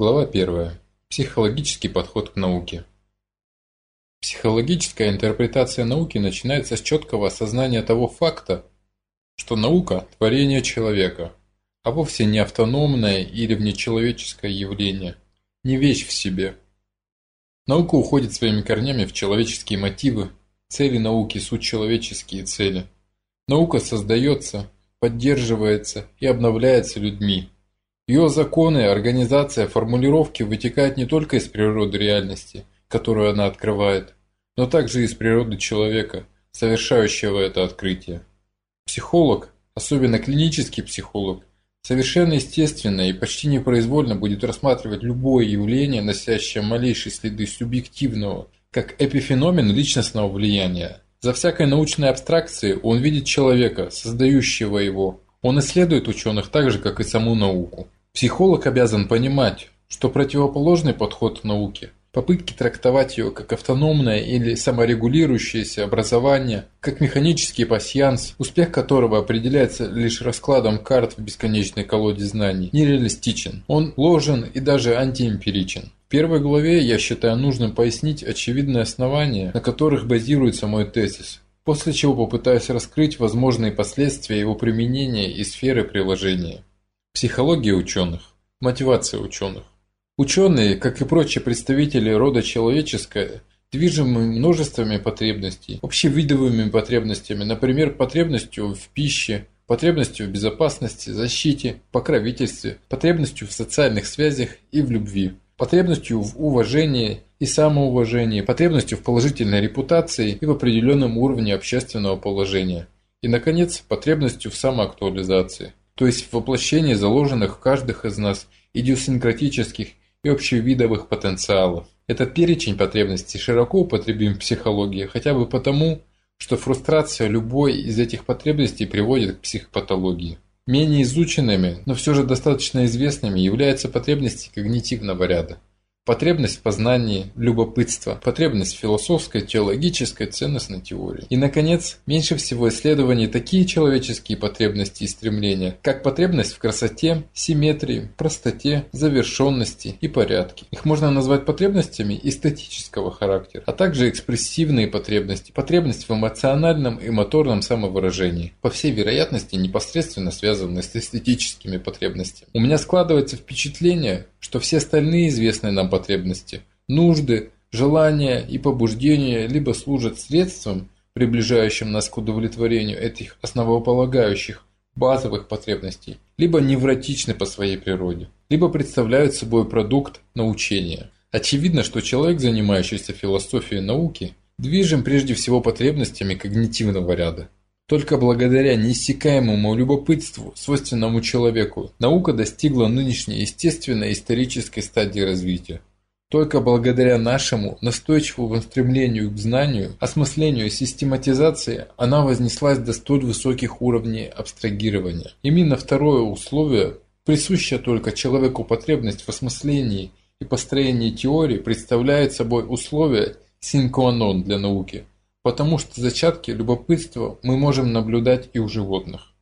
Глава 1. Психологический подход к науке. Психологическая интерпретация науки начинается с четкого осознания того факта, что наука – творение человека, а вовсе не автономное или внечеловеческое явление, не вещь в себе. Наука уходит своими корнями в человеческие мотивы, цели науки – суть человеческие цели. Наука создается, поддерживается и обновляется людьми – ее законы, организация, формулировки вытекают не только из природы реальности, которую она открывает, но также из природы человека, совершающего это открытие. Психолог, особенно клинический психолог, совершенно естественно и почти непроизвольно будет рассматривать любое явление, носящее малейшие следы субъективного, как эпифеномен личностного влияния. За всякой научной абстракцией он видит человека, создающего его. Он исследует ученых так же, как и саму науку. Психолог обязан понимать, что противоположный подход к науке, попытки трактовать ее как автономное или саморегулирующееся образование, как механический пасьянс, успех которого определяется лишь раскладом карт в бесконечной колоде знаний, нереалистичен. Он ложен и даже антиэмпиричен. В первой главе я считаю нужным пояснить очевидные основания, на которых базируется мой тезис, после чего попытаюсь раскрыть возможные последствия его применения и сферы приложения. Психология ученых. Мотивация ученых. Ученые, как и прочие представители рода человеческого, движимы множествами потребностей, общевидовыми потребностями, например, потребностью в пище, потребностью в безопасности, защите, покровительстве, потребностью в социальных связях и в любви, потребностью в уважении и самоуважении, потребностью в положительной репутации и в определенном уровне общественного положения, и, наконец, потребностью в самоактуализации то есть в воплощении заложенных в каждых из нас идиосинкратических и общевидовых потенциалов. Этот перечень потребностей широко употребим в психологии, хотя бы потому, что фрустрация любой из этих потребностей приводит к психопатологии. Менее изученными, но все же достаточно известными являются потребности когнитивного ряда. Потребность в познании, любопытство, потребность в философской, теологической, ценностной теории. И, наконец, меньше всего исследований такие человеческие потребности и стремления, как потребность в красоте, симметрии, простоте, завершенности и порядке. Их можно назвать потребностями эстетического характера, а также экспрессивные потребности, потребность в эмоциональном и моторном самовыражении, по всей вероятности непосредственно связанные с эстетическими потребностями. У меня складывается впечатление, что все остальные известные нам потребности, нужды, желания и побуждения либо служат средством, приближающим нас к удовлетворению этих основополагающих базовых потребностей, либо невротичны по своей природе, либо представляют собой продукт научения. Очевидно, что человек, занимающийся философией науки, движим прежде всего потребностями когнитивного ряда. Только благодаря неиссякаемому любопытству, свойственному человеку, наука достигла нынешней естественной исторической стадии развития. Только благодаря нашему настойчивому стремлению к знанию, осмыслению и систематизации она вознеслась до столь высоких уровней абстрагирования. Именно второе условие, присущее только человеку потребность в осмыслении и построении теории, представляет собой условие синкуанон для науки – потому что зачатки любопытства мы можем наблюдать и у животных.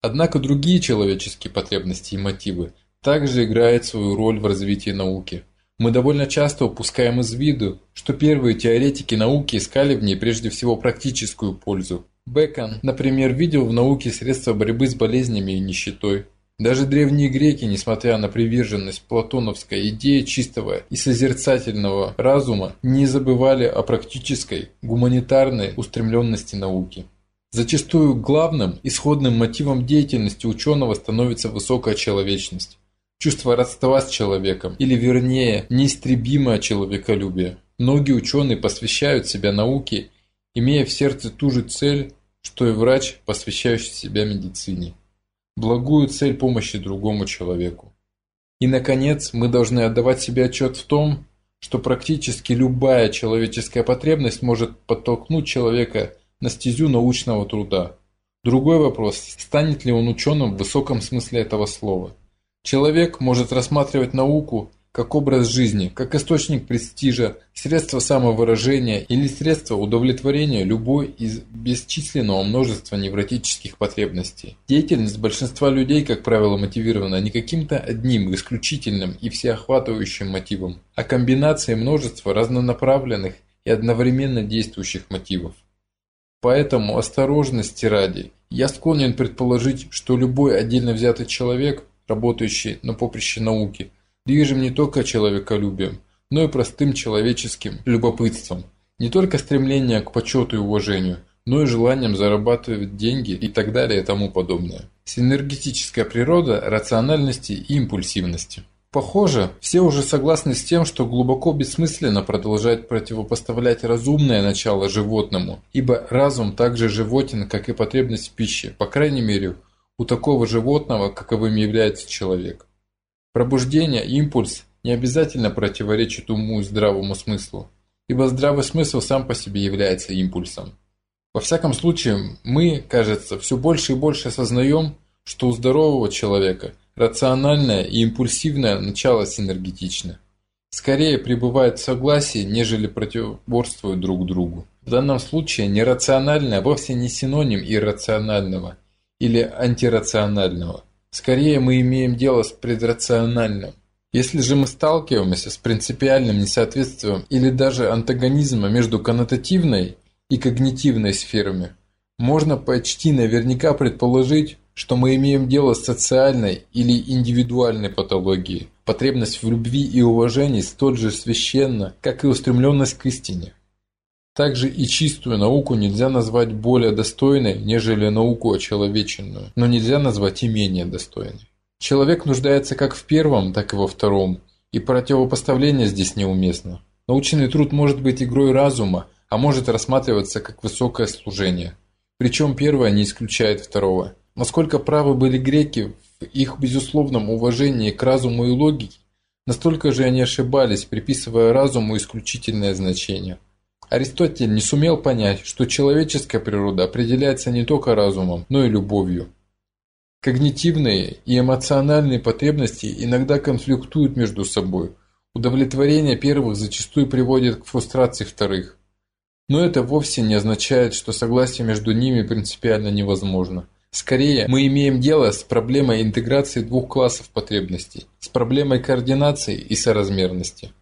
Однако другие человеческие потребности и мотивы также играют свою роль в развитии науки. Мы довольно часто упускаем из виду, что первые теоретики науки искали в ней прежде всего практическую пользу. Бекон, например, видел в науке средства борьбы с болезнями и нищетой. Даже древние греки, несмотря на приверженность платоновской идее чистого и созерцательного разума, не забывали о практической, гуманитарной устремленности науки. Зачастую главным исходным мотивом деятельности ученого становится высокая человечность, чувство родства с человеком, или вернее, неистребимое человеколюбие. Многие ученые посвящают себя науке, имея в сердце ту же цель, что и врач, посвящающий себя медицине благую цель помощи другому человеку. И, наконец, мы должны отдавать себе отчет в том, что практически любая человеческая потребность может подтолкнуть человека на стезю научного труда. Другой вопрос, станет ли он ученым в высоком смысле этого слова. Человек может рассматривать науку как образ жизни, как источник престижа, средство самовыражения или средство удовлетворения любой из бесчисленного множества невротических потребностей. Деятельность большинства людей, как правило, мотивирована не каким-то одним исключительным и всеохватывающим мотивом, а комбинацией множества разнонаправленных и одновременно действующих мотивов. Поэтому осторожности ради, я склонен предположить, что любой отдельно взятый человек, работающий на поприще науки, движим не только человеколюбием, но и простым человеческим любопытством, не только стремлением к почету и уважению, но и желанием зарабатывать деньги и так далее и тому подобное. Синергетическая природа рациональности и импульсивности. Похоже, все уже согласны с тем, что глубоко бессмысленно продолжать противопоставлять разумное начало животному, ибо разум так же животен, как и потребность в пище, по крайней мере, у такого животного, каковым является человек. Пробуждение, импульс не обязательно противоречит уму и здравому смыслу, ибо здравый смысл сам по себе является импульсом. Во всяком случае, мы, кажется, все больше и больше осознаем, что у здорового человека – Рациональное и импульсивное начало синергетично. Скорее пребывают в согласии, нежели противоборствуют друг другу. В данном случае нерациональное вовсе не синоним иррационального или антирационального. Скорее мы имеем дело с предрациональным. Если же мы сталкиваемся с принципиальным несоответствием или даже антагонизмом между коннотативной и когнитивной сферами, можно почти наверняка предположить, что мы имеем дело с социальной или индивидуальной патологией. Потребность в любви и уважении столь же священна, как и устремленность к истине. Также и чистую науку нельзя назвать более достойной, нежели науку очеловеченную, но нельзя назвать и менее достойной. Человек нуждается как в первом, так и во втором, и противопоставление здесь неуместно. Научный труд может быть игрой разума, а может рассматриваться как высокое служение. Причем первое не исключает второго. Насколько правы были греки в их безусловном уважении к разуму и логике, настолько же они ошибались, приписывая разуму исключительное значение. Аристотель не сумел понять, что человеческая природа определяется не только разумом, но и любовью. Когнитивные и эмоциональные потребности иногда конфликтуют между собой. Удовлетворение первых зачастую приводит к фрустрации вторых. Но это вовсе не означает, что согласие между ними принципиально невозможно. Скорее, мы имеем дело с проблемой интеграции двух классов потребностей, с проблемой координации и соразмерности.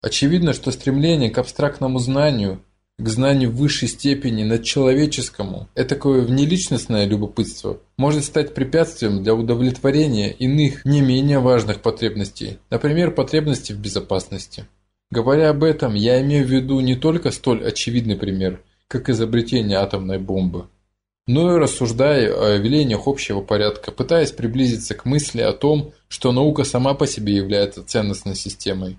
Очевидно, что стремление к абстрактному знанию, к знанию высшей степени надчеловеческому, этакое внеличностное любопытство, может стать препятствием для удовлетворения иных не менее важных потребностей, например, потребности в безопасности. Говоря об этом, я имею в виду не только столь очевидный пример, как изобретение атомной бомбы, но и рассуждая о явлениях общего порядка, пытаясь приблизиться к мысли о том, что наука сама по себе является ценностной системой.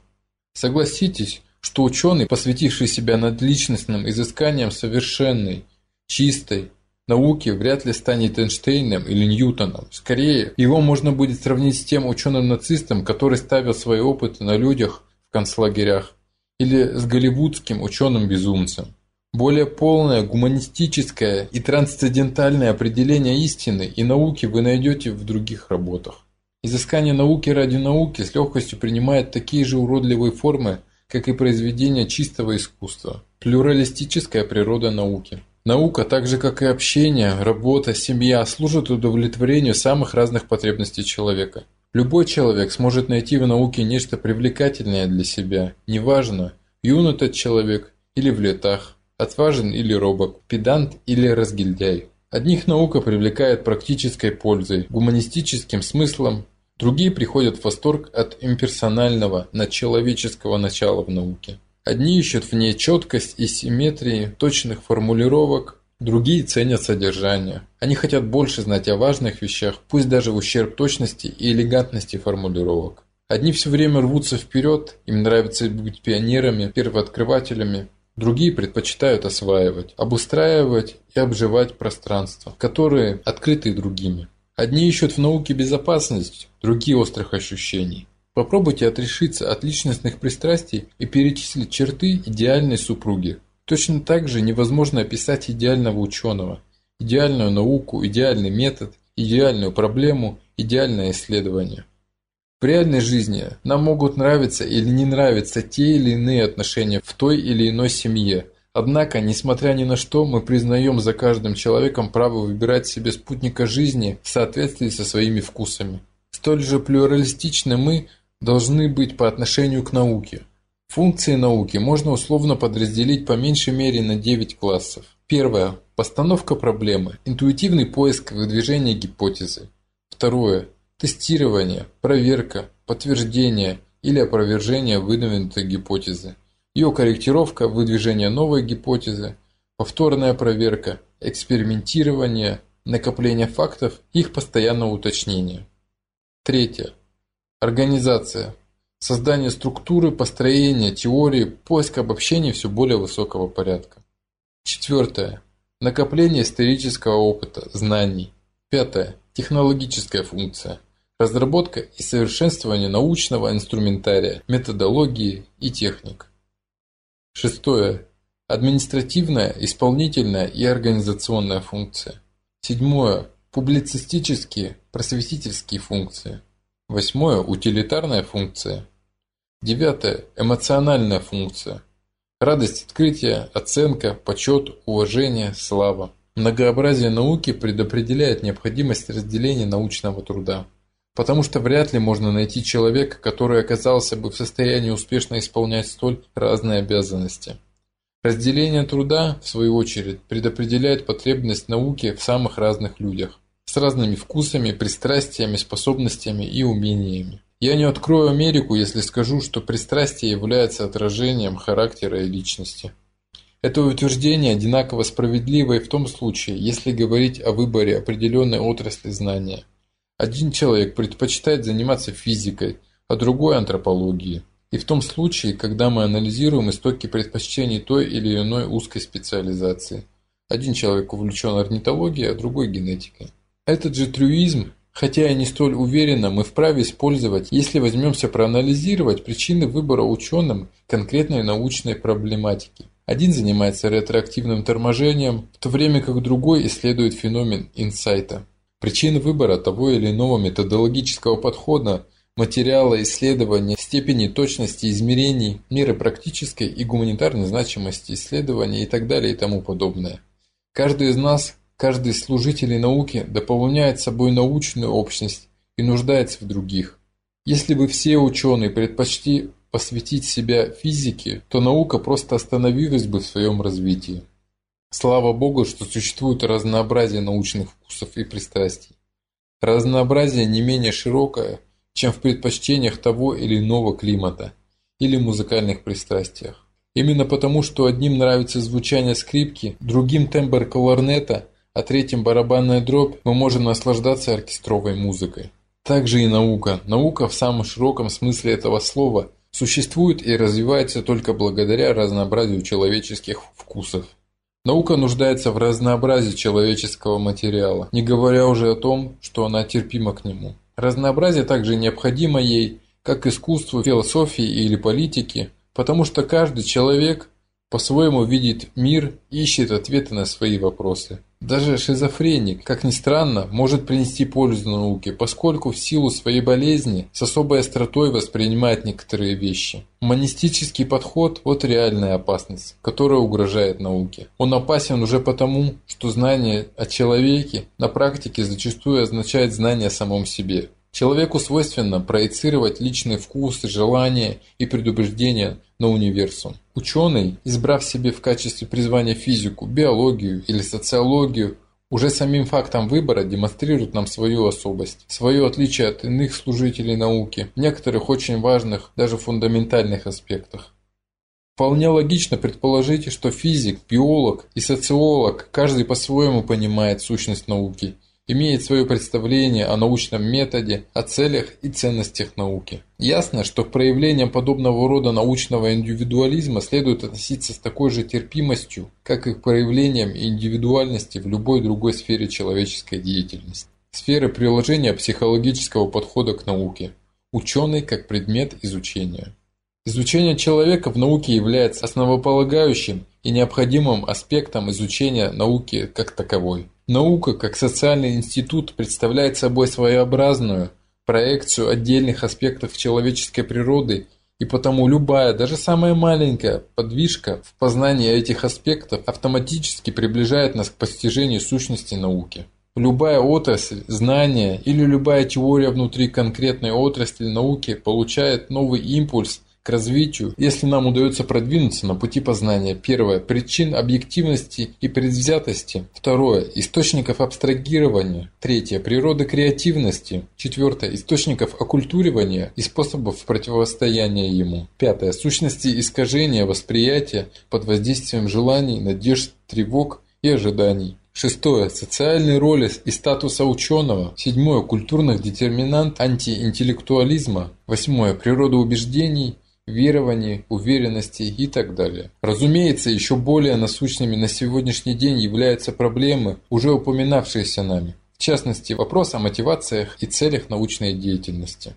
Согласитесь, что ученый, посвятивший себя надличностным изысканиям совершенной, чистой, науки вряд ли станет Эйнштейном или Ньютоном. Скорее, его можно будет сравнить с тем ученым-нацистом, который ставил свои опыты на людях в концлагерях, или с голливудским ученым-безумцем. Более полное гуманистическое и трансцендентальное определение истины и науки вы найдете в других работах. Изыскание науки ради науки с легкостью принимает такие же уродливые формы, как и произведение чистого искусства. Плюралистическая природа науки. Наука, так же как и общение, работа, семья, служат удовлетворению самых разных потребностей человека. Любой человек сможет найти в науке нечто привлекательное для себя, неважно, юн этот человек или в летах. Отважен или робок, педант или разгильдяй. Одних наука привлекает практической пользой, гуманистическим смыслом, другие приходят в восторг от имперсонального, надчеловеческого начала в науке. Одни ищут в ней четкость и симметрии, точных формулировок, другие ценят содержание. Они хотят больше знать о важных вещах, пусть даже в ущерб точности и элегантности формулировок. Одни все время рвутся вперед, им нравится быть пионерами, первооткрывателями, Другие предпочитают осваивать, обустраивать и обживать пространства, которые открыты другими. Одни ищут в науке безопасность, другие острых ощущений. Попробуйте отрешиться от личностных пристрастий и перечислить черты идеальной супруги. Точно так же невозможно описать идеального ученого, идеальную науку, идеальный метод, идеальную проблему, идеальное исследование. В реальной жизни нам могут нравиться или не нравиться те или иные отношения в той или иной семье. Однако, несмотря ни на что, мы признаем за каждым человеком право выбирать себе спутника жизни в соответствии со своими вкусами. Столь же плюралистичны мы должны быть по отношению к науке. Функции науки можно условно подразделить по меньшей мере на 9 классов. Первое. Постановка проблемы. Интуитивный поиск выдвижения гипотезы. Второе. Тестирование, проверка, подтверждение или опровержение выдвинутой гипотезы. Ее корректировка, выдвижение новой гипотезы, повторная проверка, экспериментирование, накопление фактов их постоянное уточнение. Третье. Организация. Создание структуры, построение, теории, поиск обобщений все более высокого порядка. Четвертое. Накопление исторического опыта, знаний. Пятое. Технологическая функция. Разработка и совершенствование научного инструментария, методологии и техник. Шестое. Административная, исполнительная и организационная функция. Седьмое. Публицистические, просветительские функции. Восьмое. Утилитарная функция. Девятое. Эмоциональная функция. Радость открытия, оценка, почет, уважение, слава. Многообразие науки предопределяет необходимость разделения научного труда потому что вряд ли можно найти человека, который оказался бы в состоянии успешно исполнять столь разные обязанности. Разделение труда, в свою очередь, предопределяет потребность науки в самых разных людях, с разными вкусами, пристрастиями, способностями и умениями. Я не открою Америку, если скажу, что пристрастие является отражением характера и личности. Это утверждение одинаково справедливо и в том случае, если говорить о выборе определенной отрасли знания – один человек предпочитает заниматься физикой, а другой – антропологией. И в том случае, когда мы анализируем истоки предпочтений той или иной узкой специализации. Один человек увлечен орнитологией, а другой – генетикой. Этот же трюизм, хотя и не столь уверенно, мы вправе использовать, если возьмемся проанализировать причины выбора ученым конкретной научной проблематики. Один занимается ретроактивным торможением, в то время как другой исследует феномен инсайта. Причины выбора того или иного методологического подхода, материала исследования, степени точности измерений, меры практической и гуманитарной значимости исследования и так далее и тому подобное. Каждый из нас, каждый из служителей науки дополняет собой научную общность и нуждается в других. Если бы все ученые предпочли посвятить себя физике, то наука просто остановилась бы в своем развитии. Слава Богу, что существует разнообразие научных вкусов и пристрастий. Разнообразие не менее широкое, чем в предпочтениях того или иного климата или музыкальных пристрастиях. Именно потому, что одним нравится звучание скрипки, другим тембр кларнета, а третьим барабанная дробь, мы можем наслаждаться оркестровой музыкой. Также и наука. Наука в самом широком смысле этого слова существует и развивается только благодаря разнообразию человеческих вкусов. Наука нуждается в разнообразии человеческого материала, не говоря уже о том, что она терпима к нему. Разнообразие также необходимо ей, как искусству, философии или политике, потому что каждый человек по-своему видит мир и ищет ответы на свои вопросы. Даже шизофреник, как ни странно, может принести пользу науке, поскольку в силу своей болезни с особой остротой воспринимает некоторые вещи. Монистический подход – вот реальная опасность, которая угрожает науке. Он опасен уже потому, что знание о человеке на практике зачастую означает знание о самом себе. Человеку свойственно проецировать личные вкусы, желания и предубеждения на универсум. Ученый, избрав себе в качестве призвания физику, биологию или социологию, уже самим фактом выбора демонстрирует нам свою особость, свое отличие от иных служителей науки в некоторых очень важных, даже фундаментальных аспектах. Вполне логично предположить, что физик, биолог и социолог каждый по-своему понимает сущность науки – имеет свое представление о научном методе, о целях и ценностях науки. Ясно, что к проявлениям подобного рода научного индивидуализма следует относиться с такой же терпимостью, как и к проявлениям индивидуальности в любой другой сфере человеческой деятельности. Сферы приложения психологического подхода к науке. Ученый как предмет изучения. Изучение человека в науке является основополагающим и необходимым аспектом изучения науки как таковой. Наука, как социальный институт, представляет собой своеобразную, проекцию отдельных аспектов человеческой природы и потому любая, даже самая маленькая подвижка в познании этих аспектов автоматически приближает нас к постижению сущности науки. Любая отрасль, знание или любая теория внутри конкретной отрасли науки получает новый импульс развитию, если нам удается продвинуться на пути познания. Первое. Причин объективности и предвзятости. Второе. Источников абстрагирования. Третье. Природы креативности. Четвертое. Источников оккультуривания и способов противостояния ему. Пятое. Сущности искажения восприятия под воздействием желаний, надежд, тревог и ожиданий. Шестое. Социальные роли и статуса ученого. Седьмое. Культурных детерминант антиинтеллектуализма. Восьмое. Природа убеждений верований, уверенности и так далее. Разумеется, еще более насущными на сегодняшний день являются проблемы, уже упоминавшиеся нами. В частности, вопрос о мотивациях и целях научной деятельности.